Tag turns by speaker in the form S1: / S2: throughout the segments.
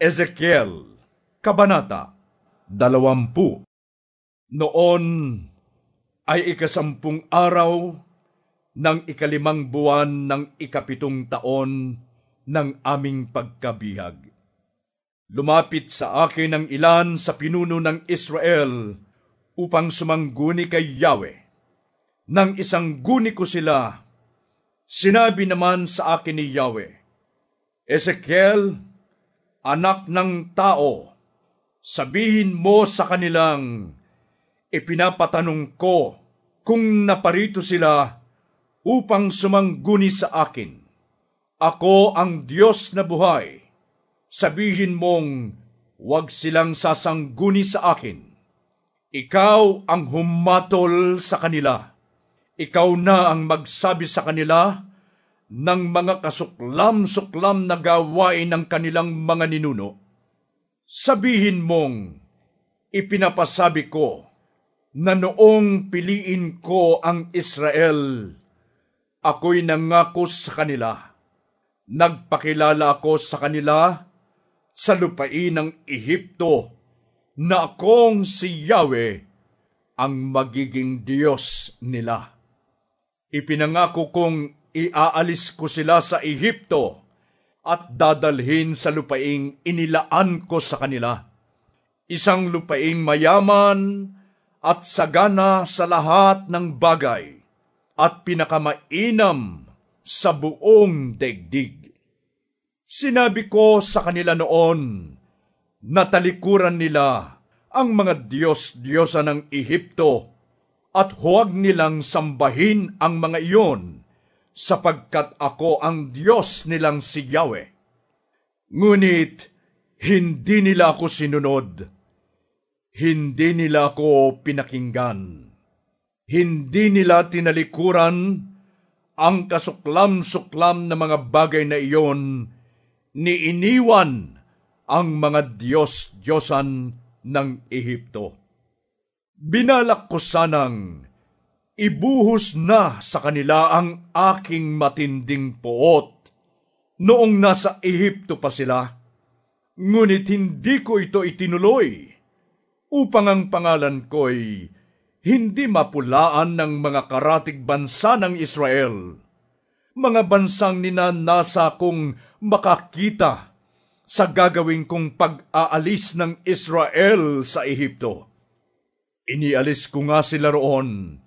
S1: Ezekiel, Kabanata, Dalawampu Noon ay ikasampung araw ng ikalimang buwan ng ikapitong taon ng aming pagkabihag. Lumapit sa akin ang ilan sa pinuno ng Israel upang sumangguni kay Yahweh. Nang isang guni ko sila, sinabi naman sa akin ni Yahweh, Ezekiel, anak ng tao, sabihin mo sa kanilang, ipinapatanong ko kung naparito sila upang sumangguni sa akin. Ako ang Diyos na buhay. Sabihin mong, huwag silang sasangguni sa akin. Ikaw ang humatol sa kanila. Ikaw na ang magsabi sa kanila ng mga kasuklam-suklam na gawain ng kanilang mga ninuno. Sabihin mong, ipinapasabi ko na noong piliin ko ang Israel, ako'y nangako sa kanila. Nagpakilala ako sa kanila sa lupain ng Ehipto na akong si Yahweh ang magiging Diyos nila. Ipinangako kong iaalis ko sila sa Ehipto at dadalhin sa lupaing inilaan ko sa kanila. Isang lupaing mayaman at sagana sa lahat ng bagay at pinakamainam sa buong daigdig. Sinabi ko sa kanila noon, natalikuran nila ang mga Diyos-Diyosa ng Ehipto at huwag nilang sambahin ang mga iyon sapagkat ako ang Diyos nilang si Yahweh. Ngunit hindi nila ako sinunod. Hindi nila ako pinakinggan. Hindi nila tinalikuran ang kasuklam-suklam na mga bagay na iyon ni iniwan ang mga Diyos-Diyosan ng Ehipto. Binalak ko sanang ibuhos na sa kanila ang aking matinding poot noong nasa Ehipto pa sila. Ngunit hindi ko ito itinuloy upang ang pangalan ko'y hindi mapulaan ng mga karatig bansa ng Israel. Mga bansang ninanasa kong makakita sa gagawin kong pag-aalis ng Israel sa Ehipto. Inialis ko nga sila roon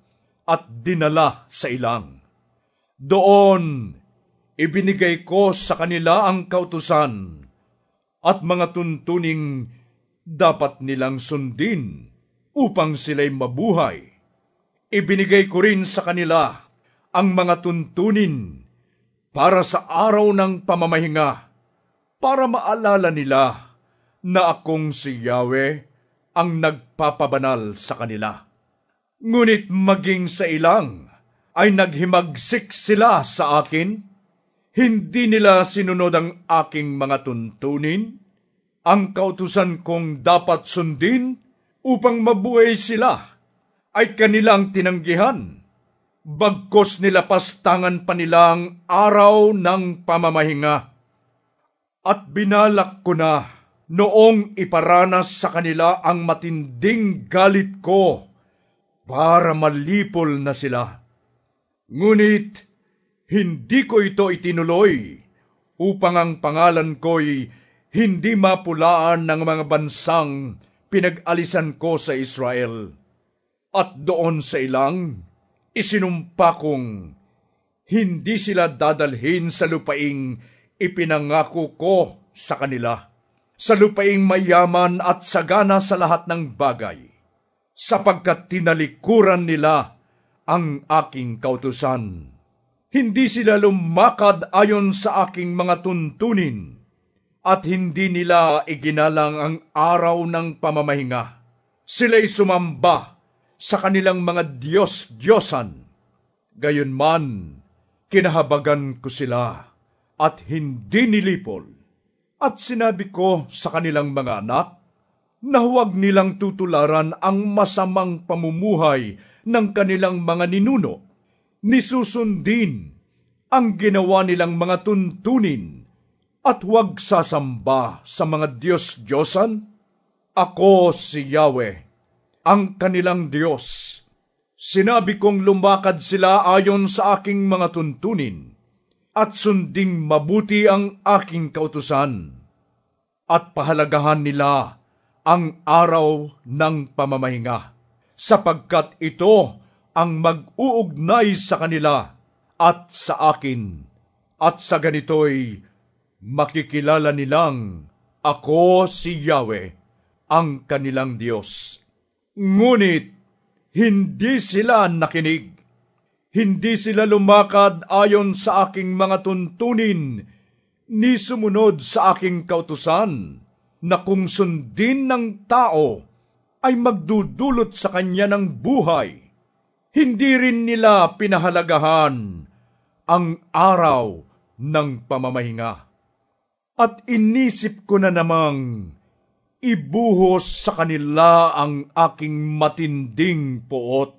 S1: at dinala sa ilang. Doon, ibinigay ko sa kanila ang kautusan at mga tuntuning dapat nilang sundin upang sila'y mabuhay. Ibinigay ko rin sa kanila ang mga tuntunin para sa araw ng pamamahinga, para maalala nila na akong si Yahweh ang nagpapabanal sa kanila. Ngunit maging sa ilang ay naghimagsik sila sa akin, hindi nila sinunod ang aking mga tuntunin, ang kautusan kong dapat sundin upang mabuhay sila ay kanilang tinanggihan. Bagkos nila pastangan pa nila ang araw ng pamamahinga. At binalak ko na noong iparanas sa kanila ang matinding galit ko para malipol na sila. Ngunit hindi ko ito itinuloy upang ang pangalan ko'y hindi mapulaan ng mga bansang pinag-alisan ko sa Israel. At doon sa ilang, isinumpa kong hindi sila dadalhin sa lupaing ipinangako ko sa kanila, sa lupaing mayaman at sagana sa lahat ng bagay, sapagkat tinalikuran nila ang aking kautusan. Hindi sila lumakad ayon sa aking mga tuntunin, at hindi nila iginalang ang araw ng pamamahinga. Sila'y sumamba sa kanilang mga Diyos-Diyosan. Gayunman, kinahabagan ko sila at hindi nilipol. At sinabi ko sa kanilang mga anak, na huwag nilang tutularan ang masamang pamumuhay ng kanilang mga ninuno, ni susundin ang ginawa nilang mga tuntunin at huwag sasamba sa mga Diyos-Diyosan? Ako si Yahweh, ang kanilang Diyos. Sinabi kong lumakad sila ayon sa aking mga tuntunin, at sunding mabuti ang aking kautusan, at pahalagahan nila ang araw ng pamamahinga, sapagkat ito ang mag-uugnay sa kanila at sa akin, at sa ganito'y makikilala nilang ako si Yahweh, ang kanilang Diyos. Ngunit hindi sila nakinig. Hindi sila lumakad ayon sa aking mga tuntunin, ni sumunod sa aking kautusan, na kung sundin ng tao ay magdudulot sa kanya ng buhay. Hindi rin nila pinahalagahan ang araw ng pamamahinga. At inisip ko na namang ibuhos sa kanila ang aking matinding poot.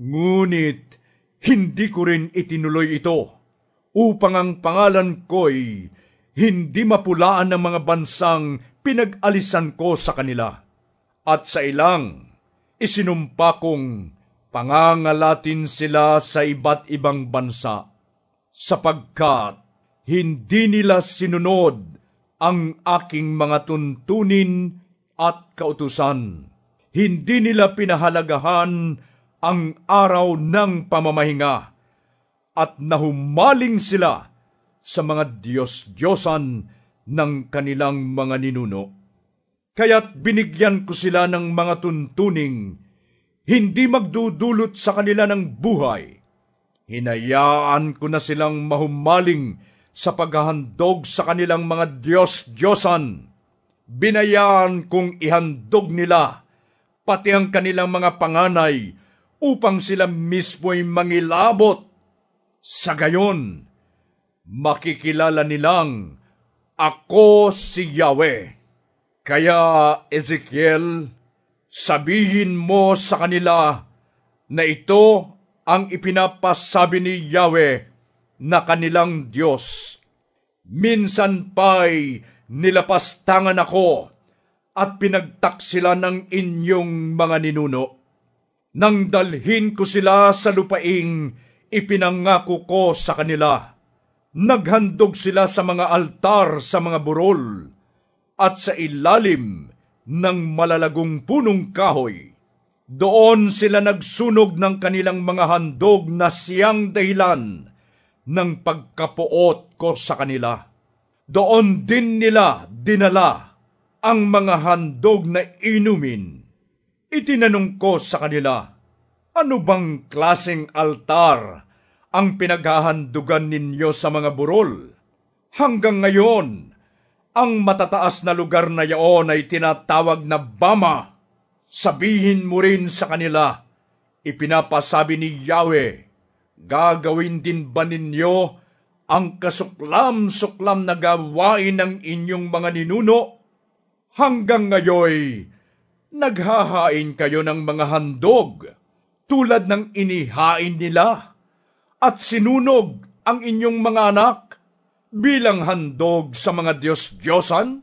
S1: Ngunit hindi ko rin itinuloy ito upang ang pangalan ko'y hindi mapulaan ng mga bansang pinag-alisan ko sa kanila. At sa ilang, isinumpa kong pangangalatin sila sa iba't ibang bansa, sapagkat hindi nila sinunod ang aking mga tuntunin at kautusan. Hindi nila pinahalagahan ang araw ng pamamahinga at nahumaling sila sa mga Diyos-Diyosan ng kanilang mga ninuno. Kaya't binigyan ko sila ng mga tuntuning hindi magdudulot sa kanila ng buhay. Hinayaan ko na silang mahumaling sa paghahandog sa kanilang mga Diyos-Diyosan. Binayaan kong ihandog nila pati ang kanilang mga panganay upang sila mismo'y mangilabot. Sa gayon, makikilala nilang ako si Yahweh. Kaya, Ezekiel, sabihin mo sa kanila na ito ang ipinapasabi ni Yahweh na kanilang Diyos. Minsan pa'y nilapastangan ako at pinagtaksila ng inyong mga ninuno. Nang dalhin ko sila sa lupaing ipinangako ko sa kanila. Naghandog sila sa mga altar sa mga burol at sa ilalim ng malalagong punong kahoy. Doon sila nagsunog ng kanilang mga handog na siyang dahilan ng pagkapuot ko sa kanila. Doon din nila dinala ang mga handog na inumin. Itinanong ko sa kanila, ano bang klaseng altar ang pinaghahandugan ninyo sa mga burol? Hanggang ngayon, ang matataas na lugar na yaon ay tinatawag na Bama. Sabihin mo rin sa kanila, ipinapasabi ni Yahweh, Gagawin din ba ninyo ang kasuklam-suklam na gawain ng inyong mga ninuno? Hanggang ngayoy, naghahain kayo ng mga handog tulad ng inihain nila at sinunog ang inyong mga anak bilang handog sa mga Diyos-Diyosan?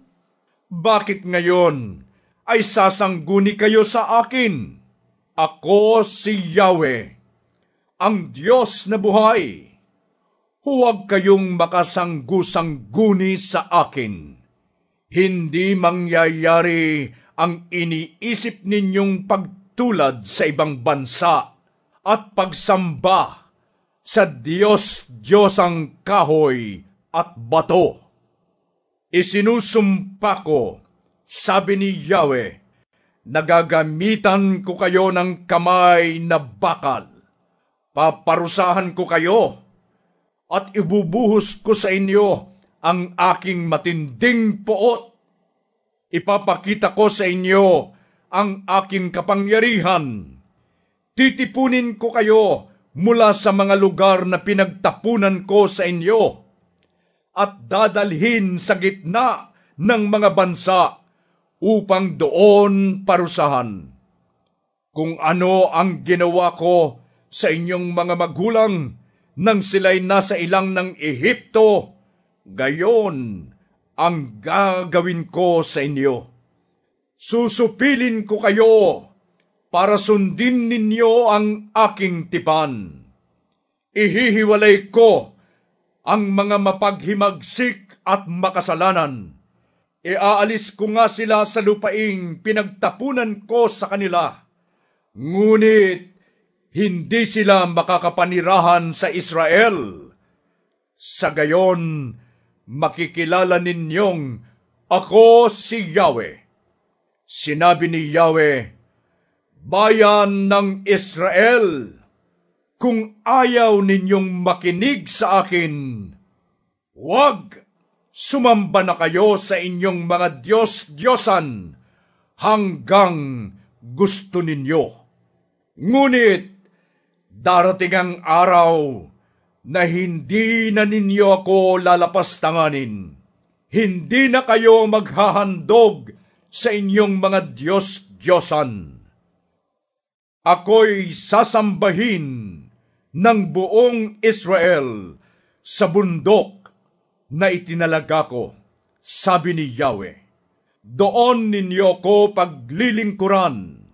S1: Bakit ngayon ay sasangguni kayo sa akin? Ako si Yahweh ang Diyos na buhay. Huwag kayong makasanggu-sangguni sa akin. Hindi mangyayari ang iniisip ninyong pagtulad sa ibang bansa at pagsamba sa Diyos Diyos ang kahoy at bato. Isinusumpa ko, sabi ni Yahweh, nagagamitan ko kayo ng kamay na bakal paparusahan ko kayo at ibubuhos ko sa inyo ang aking matinding poot. Ipapakita ko sa inyo ang aking kapangyarihan. Titipunin ko kayo mula sa mga lugar na pinagtapunan ko sa inyo at dadalhin sa gitna ng mga bansa upang doon parusahan. Kung ano ang ginawa ko sa inyong mga magulang nang sila'y nasa ilang ng Ehipto, Gayon ang gagawin ko sa inyo. Susupilin ko kayo para sundin ninyo ang aking tipan. Ihihiwalay ko ang mga mapaghimagsik at makasalanan. Iaalis ko nga sila sa lupaing pinagtapunan ko sa kanila. Ngunit hindi sila makakapanirahan sa Israel. Sa gayon, makikilala ninyong ako si Yahweh. Sinabi ni Yahweh, Bayan ng Israel, kung ayaw ninyong makinig sa akin, huwag sumamba na kayo sa inyong mga Diyos-Diyosan hanggang gusto ninyo. Ngunit darating ang araw na hindi na ninyo ako lalapastanganin. Hindi na kayo maghahandog sa inyong mga Diyos-Diyosan. Ako'y sasambahin ng buong Israel sa bundok na itinalaga ko, sabi ni Yahweh. Doon ninyo ko paglilingkuran.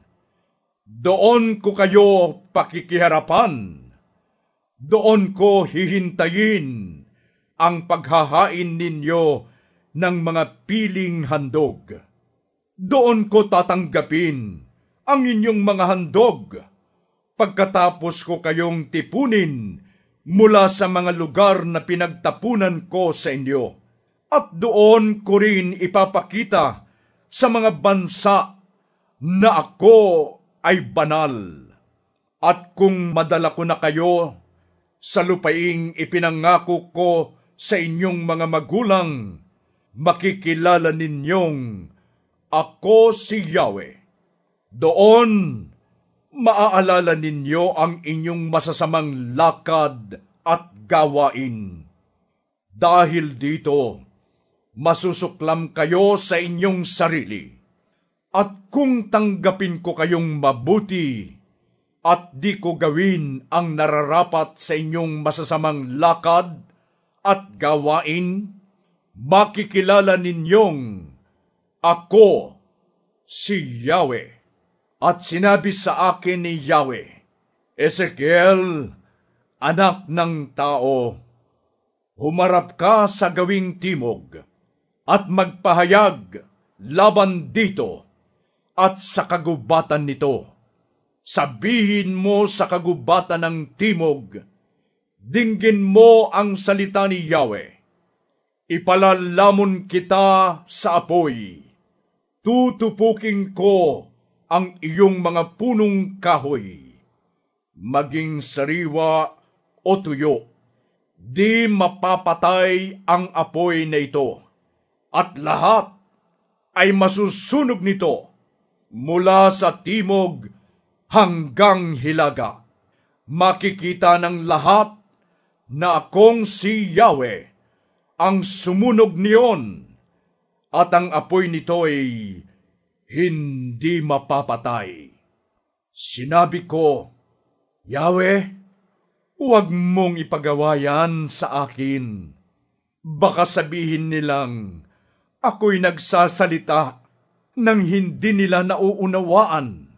S1: Doon ko kayo pakikiharapan. Doon ko hihintayin ang paghahain ninyo ng mga piling handog. Doon ko tatanggapin ang inyong mga handog pagkatapos ko kayong tipunin mula sa mga lugar na pinagtapunan ko sa inyo. At doon ko rin ipapakita sa mga bansa na ako ay banal. At kung madala ko na kayo sa lupaing ipinangako ko sa inyong mga magulang, makikilala ninyong ako si Yahweh. Doon maaalala ninyo ang inyong masasamang lakad at gawain. Dahil dito, masusuklam kayo sa inyong sarili. At kung tanggapin ko kayong mabuti at di ko gawin ang nararapat sa inyong masasamang lakad at gawain, makikilala ninyong ako si Yahweh. At sinabi sa akin ni Yahweh, Ezekiel, anak ng tao, humarap ka sa gawing timog at magpahayag laban dito at sa kagubatan nito. Sabihin mo sa kagubatan ng timog, dinggin mo ang salita ni Yahweh. Ipalalamon kita sa apoy. Tutupukin ko ang iyong mga punong kahoy, maging sariwa o tuyo. Di mapapatay ang apoy na ito, at lahat ay masusunog nito mula sa timog hanggang hilaga. Makikita ng lahat na akong si Yahweh ang sumunog niyon at ang apoy nito ay hindi mapapatay. Sinabi ko, Yahweh, huwag mong ipagawa yan sa akin. Baka sabihin nilang, ako'y nagsasalita nang hindi nila nauunawaan.